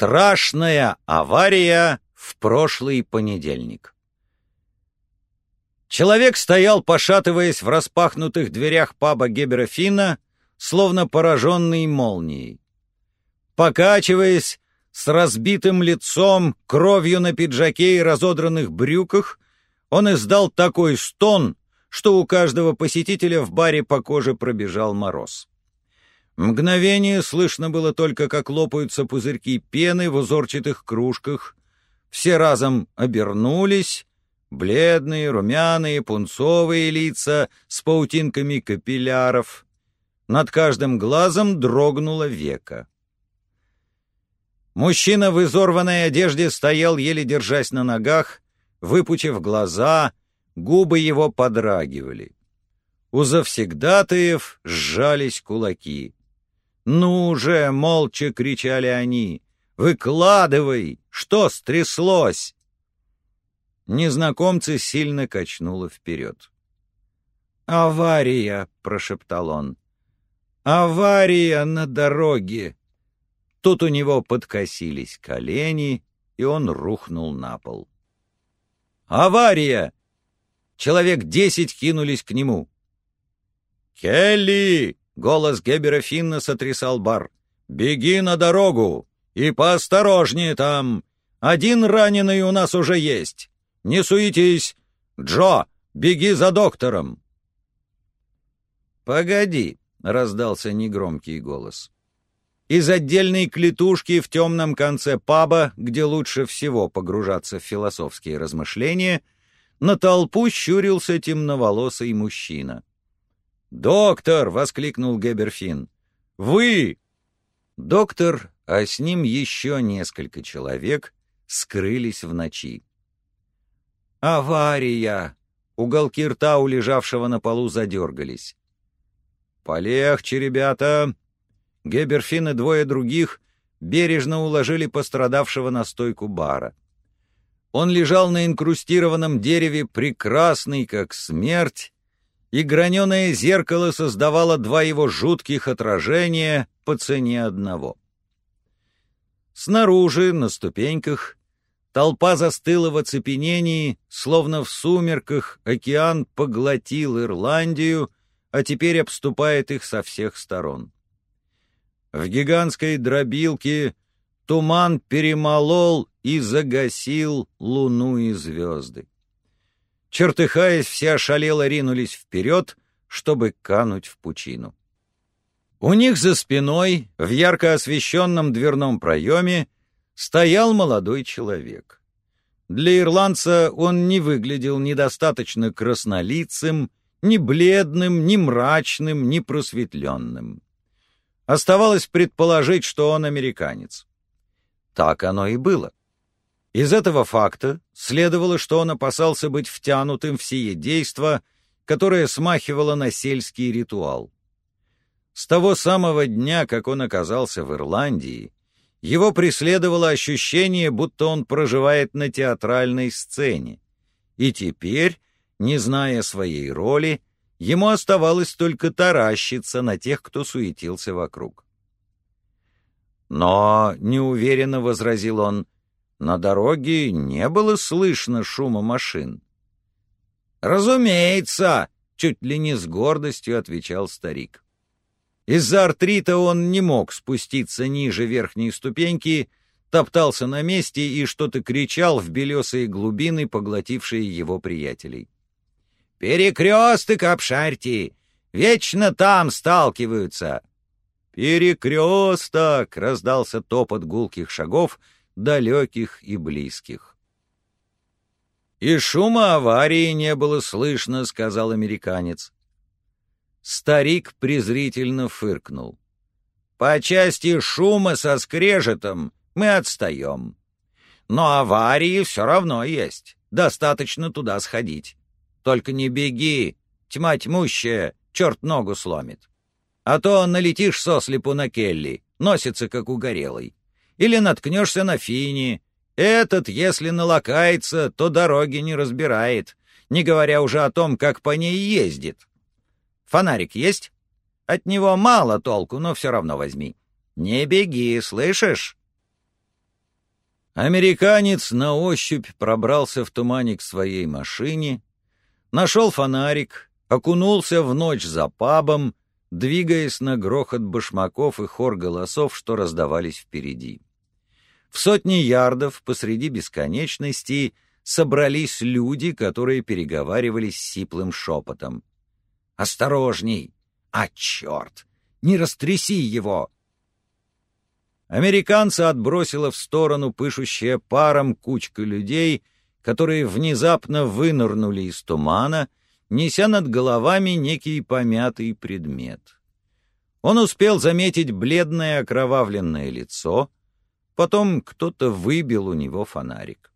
Страшная авария в прошлый понедельник. Человек стоял, пошатываясь в распахнутых дверях паба Гебера Финна, словно пораженный молнией. Покачиваясь, с разбитым лицом, кровью на пиджаке и разодранных брюках, он издал такой стон, что у каждого посетителя в баре по коже пробежал мороз. Мгновение слышно было только, как лопаются пузырьки пены в узорчатых кружках. Все разом обернулись, бледные, румяные, пунцовые лица с паутинками капилляров. Над каждым глазом дрогнуло веко. Мужчина в изорванной одежде стоял, еле держась на ногах, выпучив глаза, губы его подрагивали. У завсегдатаев сжались кулаки. «Ну же!» — молча кричали они. «Выкладывай! Что стряслось?» Незнакомца сильно качнуло вперед. «Авария!» — прошептал он. «Авария на дороге!» Тут у него подкосились колени, и он рухнул на пол. «Авария!» Человек десять кинулись к нему. «Келли!» Голос Гебера Финна сотрясал бар. «Беги на дорогу! И поосторожнее там! Один раненый у нас уже есть! Не суетись! Джо, беги за доктором!» «Погоди!» — раздался негромкий голос. Из отдельной клетушки в темном конце паба, где лучше всего погружаться в философские размышления, на толпу щурился темноволосый мужчина. «Доктор!» — воскликнул Геберфин. «Вы!» Доктор, а с ним еще несколько человек, скрылись в ночи. «Авария!» Уголки рта у лежавшего на полу задергались. «Полегче, ребята!» Геберфин и двое других бережно уложили пострадавшего на стойку бара. Он лежал на инкрустированном дереве, прекрасный, как смерть, и граненое зеркало создавало два его жутких отражения по цене одного. Снаружи, на ступеньках, толпа застыла в оцепенении, словно в сумерках океан поглотил Ирландию, а теперь обступает их со всех сторон. В гигантской дробилке туман перемолол и загасил луну и звезды. Чертыхаясь, все ошалело ринулись вперед, чтобы кануть в пучину. У них за спиной, в ярко освещенном дверном проеме, стоял молодой человек. Для ирландца он не выглядел недостаточно краснолицым, ни бледным, ни мрачным, ни просветленным. Оставалось предположить, что он американец. Так оно и было. Из этого факта следовало, что он опасался быть втянутым в сие действо, которое смахивало на сельский ритуал. С того самого дня, как он оказался в Ирландии, его преследовало ощущение, будто он проживает на театральной сцене. И теперь, не зная своей роли, ему оставалось только таращиться на тех, кто суетился вокруг. «Но», — неуверенно возразил он, — на дороге не было слышно шума машин. «Разумеется!» — чуть ли не с гордостью отвечал старик. Из-за артрита он не мог спуститься ниже верхней ступеньки, топтался на месте и что-то кричал в белесые глубины, поглотившие его приятелей. «Перекресток обшарьте! Вечно там сталкиваются!» «Перекресток!» — раздался топот гулких шагов — далеких и близких. «И шума аварии не было слышно», — сказал американец. Старик презрительно фыркнул. «По части шума со скрежетом мы отстаем. Но аварии все равно есть. Достаточно туда сходить. Только не беги, тьма тьмущая, черт ногу сломит. А то налетишь сослепу на Келли, носится как угорелый или наткнешься на фини. Этот, если налакается, то дороги не разбирает, не говоря уже о том, как по ней ездит. Фонарик есть? От него мало толку, но все равно возьми. Не беги, слышишь? Американец на ощупь пробрался в тумане к своей машине, нашел фонарик, окунулся в ночь за пабом, двигаясь на грохот башмаков и хор голосов, что раздавались впереди. В сотни ярдов посреди бесконечности собрались люди, которые переговаривались сиплым шепотом. «Осторожней! А, черт! Не растряси его!» Американца отбросила в сторону пышущая паром кучка людей, которые внезапно вынырнули из тумана, неся над головами некий помятый предмет. Он успел заметить бледное окровавленное лицо, потом кто-то выбил у него фонарик.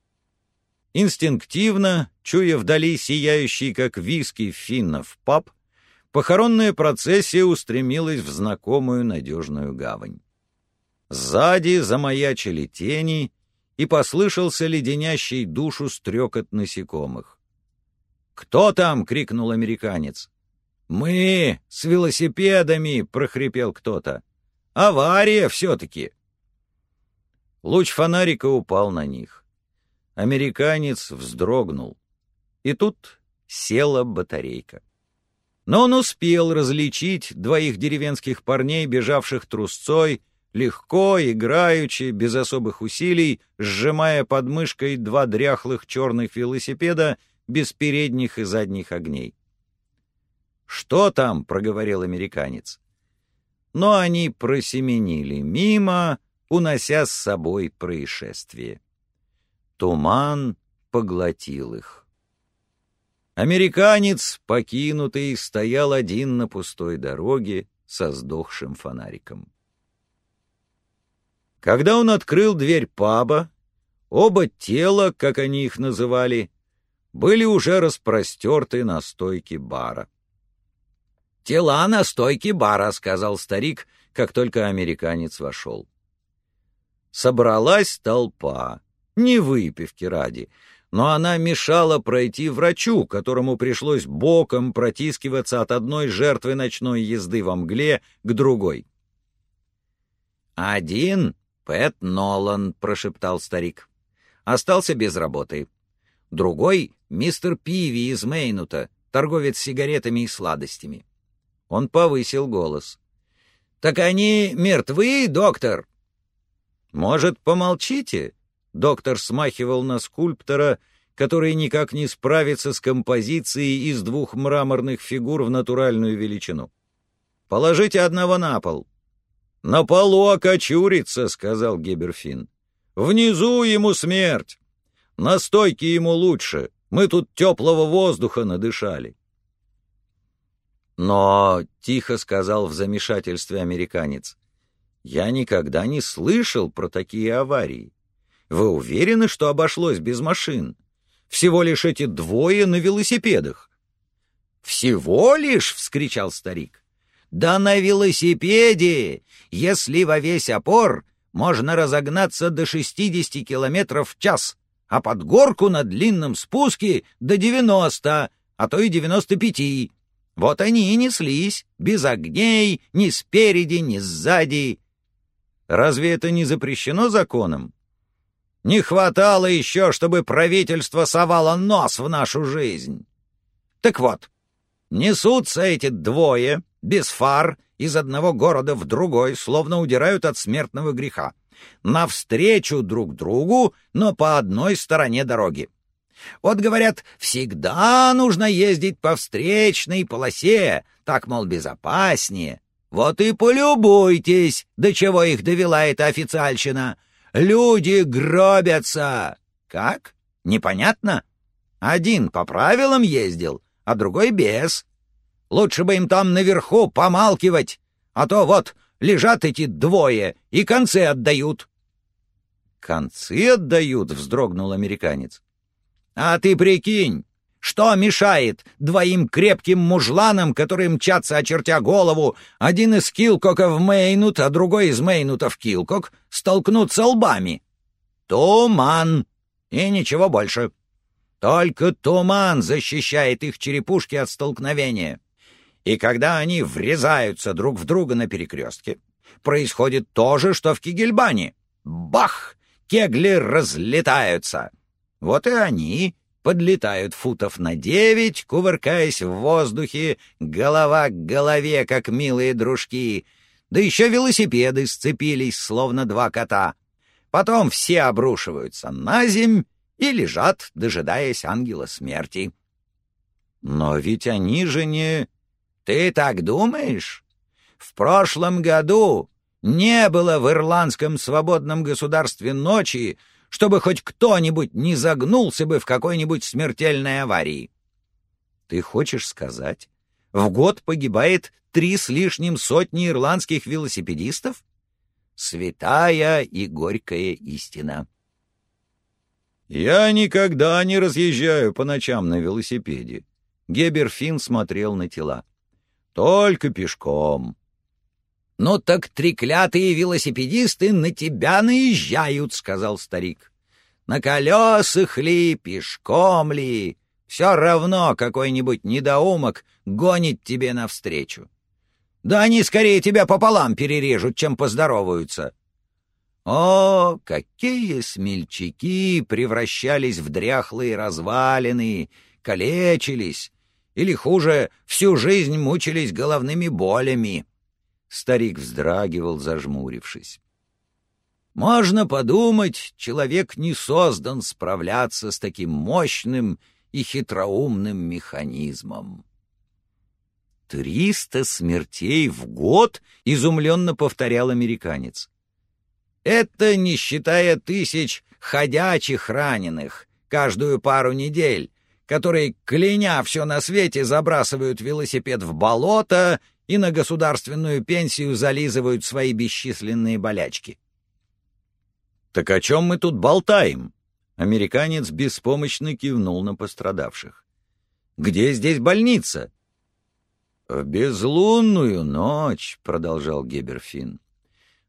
Инстинктивно, чуя вдали сияющий, как виски финнов, пап, похоронная процессия устремилась в знакомую надежную гавань. Сзади замаячили тени, и послышался леденящий душу стрекот насекомых. «Кто там?» — крикнул американец. «Мы! С велосипедами!» — прохрипел кто-то. «Авария все-таки!» Луч фонарика упал на них. Американец вздрогнул. И тут села батарейка. Но он успел различить двоих деревенских парней, бежавших трусцой, легко, играючи, без особых усилий, сжимая под мышкой два дряхлых черных велосипеда без передних и задних огней. «Что там?» — проговорил американец. Но они просеменили мимо, унося с собой происшествие. Туман поглотил их. Американец, покинутый, стоял один на пустой дороге со сдохшим фонариком. Когда он открыл дверь паба, оба тела, как они их называли, были уже распростерты на стойке бара. «Тела на стойке бара», — сказал старик, как только американец вошел. Собралась толпа, не выпивки ради, но она мешала пройти врачу, которому пришлось боком протискиваться от одной жертвы ночной езды во мгле к другой. «Один Пэт Нолан», — прошептал старик. «Остался без работы. Другой — мистер Пиви из Мейнута, торговец сигаретами и сладостями». Он повысил голос. «Так они мертвы, доктор?» «Может, помолчите?» Доктор смахивал на скульптора, который никак не справится с композицией из двух мраморных фигур в натуральную величину. «Положите одного на пол». «На полу окочурится», — сказал Геберфин. «Внизу ему смерть. На стойке ему лучше. Мы тут теплого воздуха надышали». «Но», — тихо сказал в замешательстве американец, я никогда не слышал про такие аварии. Вы уверены, что обошлось без машин? Всего лишь эти двое на велосипедах. «Всего лишь?» — вскричал старик. «Да на велосипеде! Если во весь опор, можно разогнаться до 60 километров в час, а под горку на длинном спуске до 90, а то и 95. Вот они и неслись, без огней, ни спереди, ни сзади. Разве это не запрещено законом? Не хватало еще, чтобы правительство совало нос в нашу жизнь. Так вот, несутся эти двое, без фар, из одного города в другой, словно удирают от смертного греха, навстречу друг другу, но по одной стороне дороги. Вот, говорят, всегда нужно ездить по встречной полосе, так, мол, безопаснее. Вот и полюбуйтесь, до чего их довела эта официальщина. Люди гробятся. Как? Непонятно? Один по правилам ездил, а другой без. Лучше бы им там наверху помалкивать, а то вот лежат эти двое и концы отдают. «Концы отдают?» — вздрогнул американец. «А ты прикинь, что мешает двоим крепким мужланам, которые мчатся, очертя голову, один из Килкока в Мейнут, а другой из Мейнута в Килкок, столкнуться лбами? Туман! И ничего больше. Только туман защищает их черепушки от столкновения. И когда они врезаются друг в друга на перекрестке, происходит то же, что в Кигельбане. Бах! кегли разлетаются. Вот и они подлетают футов на девять, кувыркаясь в воздухе, голова к голове, как милые дружки. Да еще велосипеды сцепились, словно два кота. Потом все обрушиваются на земь и лежат, дожидаясь ангела смерти. Но ведь они же не... Ты так думаешь? В прошлом году не было в ирландском свободном государстве ночи, чтобы хоть кто-нибудь не загнулся бы в какой-нибудь смертельной аварии. Ты хочешь сказать, в год погибает три с лишним сотни ирландских велосипедистов? Святая и горькая истина. Я никогда не разъезжаю по ночам на велосипеде. Геберфин смотрел на тела. Только пешком. «Ну так треклятые велосипедисты на тебя наезжают», — сказал старик. «На колесах ли, пешком ли, все равно какой-нибудь недоумок гонит тебе навстречу. Да они скорее тебя пополам перережут, чем поздороваются». О, какие смельчаки превращались в дряхлые развалины, калечились, или, хуже, всю жизнь мучились головными болями. Старик вздрагивал, зажмурившись. Можно подумать, человек не создан справляться с таким мощным и хитроумным механизмом. «Триста смертей в год?» — изумленно повторял американец. «Это не считая тысяч ходячих раненых каждую пару недель, которые, кляня все на свете, забрасывают велосипед в болото и на государственную пенсию зализывают свои бесчисленные болячки. «Так о чем мы тут болтаем?» Американец беспомощно кивнул на пострадавших. «Где здесь больница?» «В безлунную ночь», — продолжал Геберфин.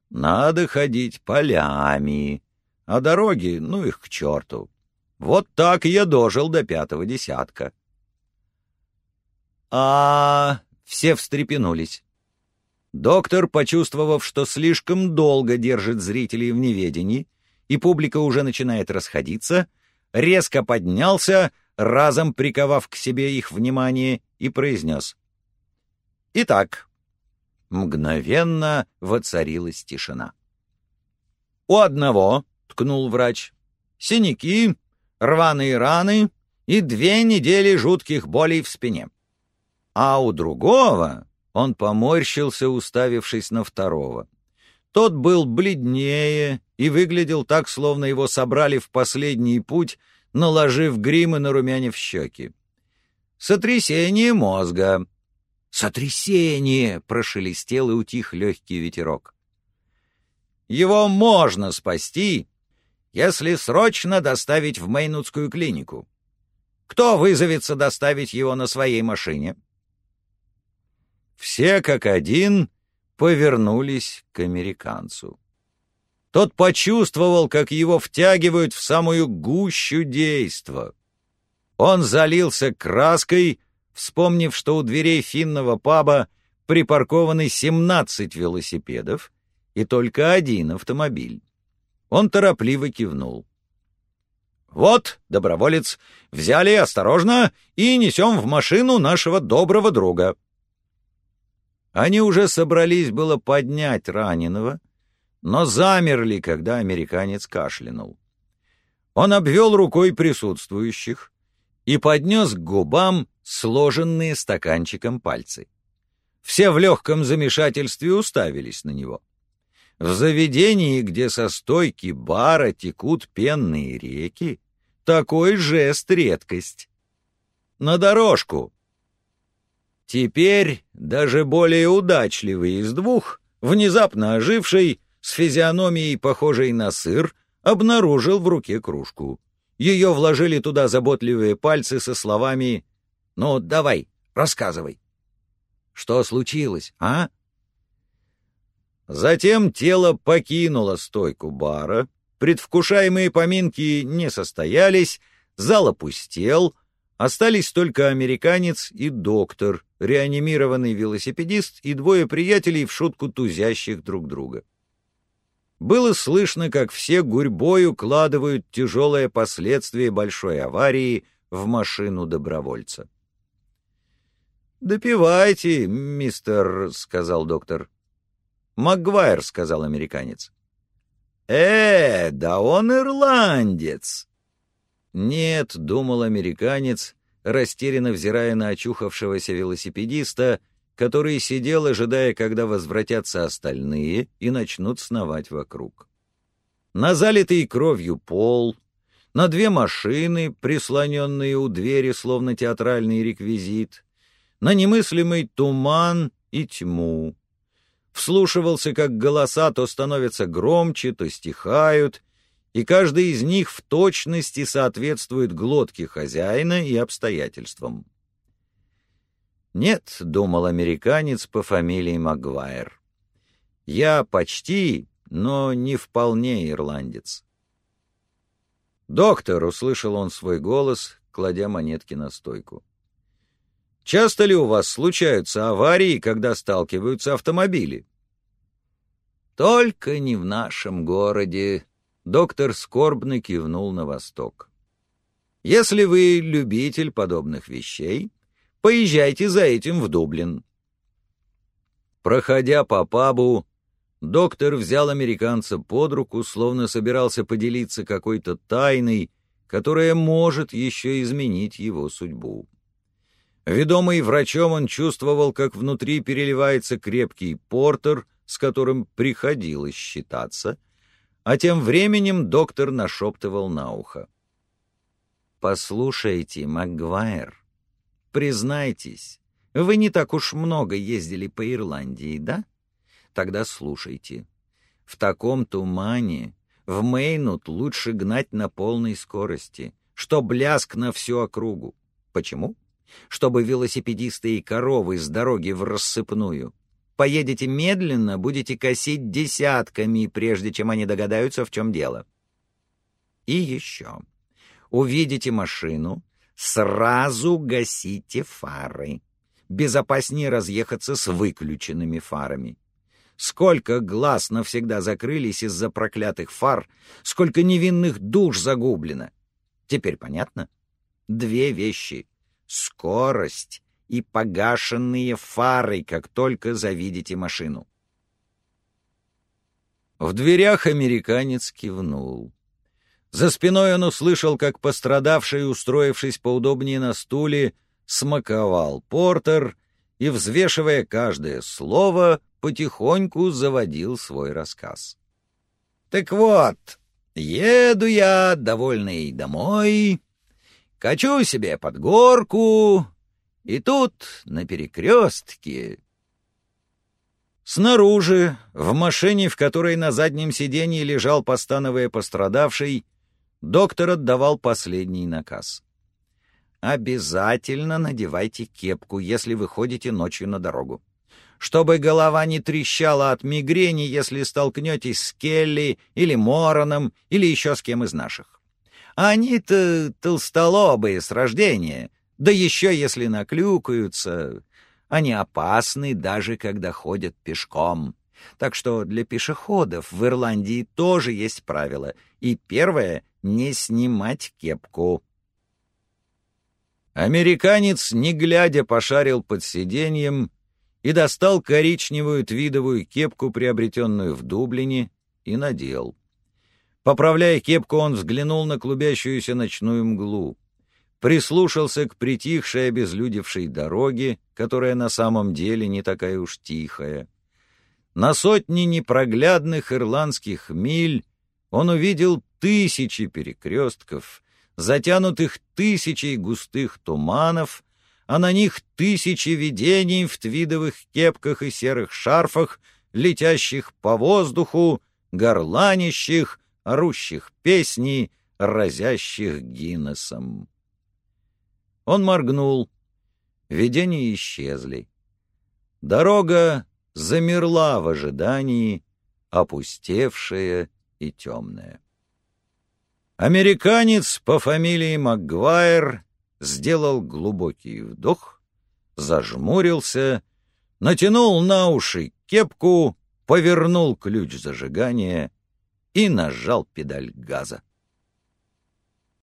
«Надо ходить полями, а дороги, ну их к черту. Вот так я дожил до пятого десятка». «А все встрепенулись. Доктор, почувствовав, что слишком долго держит зрителей в неведении, и публика уже начинает расходиться, резко поднялся, разом приковав к себе их внимание, и произнес. «Итак». Мгновенно воцарилась тишина. «У одного», — ткнул врач, — «синяки, рваные раны и две недели жутких болей в спине. А у другого он поморщился, уставившись на второго. Тот был бледнее и выглядел так, словно его собрали в последний путь, наложив грим и нарумянив щеки. «Сотрясение мозга!» «Сотрясение!» — прошелестел и утих легкий ветерок. «Его можно спасти, если срочно доставить в Мейнутскую клинику. Кто вызовется доставить его на своей машине?» Все как один повернулись к американцу. Тот почувствовал, как его втягивают в самую гущу действа. Он залился краской, вспомнив, что у дверей финного паба припаркованы 17 велосипедов и только один автомобиль. Он торопливо кивнул. «Вот, доброволец, взяли осторожно и несем в машину нашего доброго друга». Они уже собрались было поднять раненого, но замерли, когда американец кашлянул. Он обвел рукой присутствующих и поднес к губам сложенные стаканчиком пальцы. Все в легком замешательстве уставились на него. В заведении, где со стойки бара текут пенные реки, такой жест — редкость. «На дорожку!» Теперь даже более удачливый из двух, внезапно оживший, с физиономией, похожей на сыр, обнаружил в руке кружку. Ее вложили туда заботливые пальцы со словами «Ну, давай, рассказывай». «Что случилось, а?» Затем тело покинуло стойку бара, предвкушаемые поминки не состоялись, зал опустел, остались только американец и доктор, реанимированный велосипедист и двое приятелей в шутку тузящих друг друга. было слышно, как все гурьбой укладывают тяжелые последствия большой аварии в машину добровольца. «Допивайте, мистер», — сказал доктор. «Макгвайр», — сказал американец. «Э, да он ирландец!» «Нет», — думал американец, растерянно взирая на очухавшегося велосипедиста, который сидел, ожидая, когда возвратятся остальные и начнут сновать вокруг. На залитый кровью пол, на две машины, прислоненные у двери, словно театральный реквизит, на немыслимый туман и тьму. Вслушивался, как голоса то становятся громче, то стихают, и каждый из них в точности соответствует глотке хозяина и обстоятельствам. «Нет», — думал американец по фамилии Магуайр, — «я почти, но не вполне ирландец». «Доктор», — услышал он свой голос, кладя монетки на стойку. «Часто ли у вас случаются аварии, когда сталкиваются автомобили?» «Только не в нашем городе», Доктор скорбно кивнул на восток. «Если вы любитель подобных вещей, поезжайте за этим в Дублин». Проходя по пабу, доктор взял американца под руку, словно собирался поделиться какой-то тайной, которая может еще изменить его судьбу. Ведомый врачом он чувствовал, как внутри переливается крепкий портер, с которым приходилось считаться, а тем временем доктор нашептывал на ухо. «Послушайте, Макгвайр, признайтесь, вы не так уж много ездили по Ирландии, да? Тогда слушайте. В таком тумане в Мейнут лучше гнать на полной скорости, что бляск на всю округу. Почему? Чтобы велосипедисты и коровы с дороги в рассыпную Поедете медленно, будете косить десятками, прежде чем они догадаются, в чем дело. И еще. Увидите машину, сразу гасите фары. Безопаснее разъехаться с выключенными фарами. Сколько глаз навсегда закрылись из-за проклятых фар, сколько невинных душ загублено. Теперь понятно? Две вещи — скорость и погашенные фары, как только завидите машину. В дверях американец кивнул. За спиной он услышал, как пострадавший, устроившись поудобнее на стуле, смаковал портер и, взвешивая каждое слово, потихоньку заводил свой рассказ. «Так вот, еду я, довольный, домой, качу себе под горку, и тут, на перекрестке... Снаружи, в машине, в которой на заднем сиденье лежал, постановая пострадавший, доктор отдавал последний наказ. «Обязательно надевайте кепку, если выходите ночью на дорогу. Чтобы голова не трещала от мигрени, если столкнетесь с Келли или Мороном или еще с кем из наших. Они-то толстолобые с рождения, да еще если наклюкаются, они опасны даже когда ходят пешком. Так что для пешеходов в Ирландии тоже есть правило. И первое — не снимать кепку. Американец, не глядя, пошарил под сиденьем и достал коричневую твидовую кепку, приобретенную в Дублине, и надел. Поправляя кепку, он взглянул на клубящуюся ночную мглу прислушался к притихшей обезлюдевшей дороге, которая на самом деле не такая уж тихая. На сотни непроглядных ирландских миль он увидел тысячи перекрестков, затянутых тысячей густых туманов, а на них тысячи видений в твидовых кепках и серых шарфах, летящих по воздуху, горланищих, орущих песни, разящих Гиннесом. Он моргнул. Видения исчезли. Дорога замерла в ожидании, опустевшая и темная. Американец по фамилии Макгвайр сделал глубокий вдох, зажмурился, натянул на уши кепку, повернул ключ зажигания и нажал педаль газа.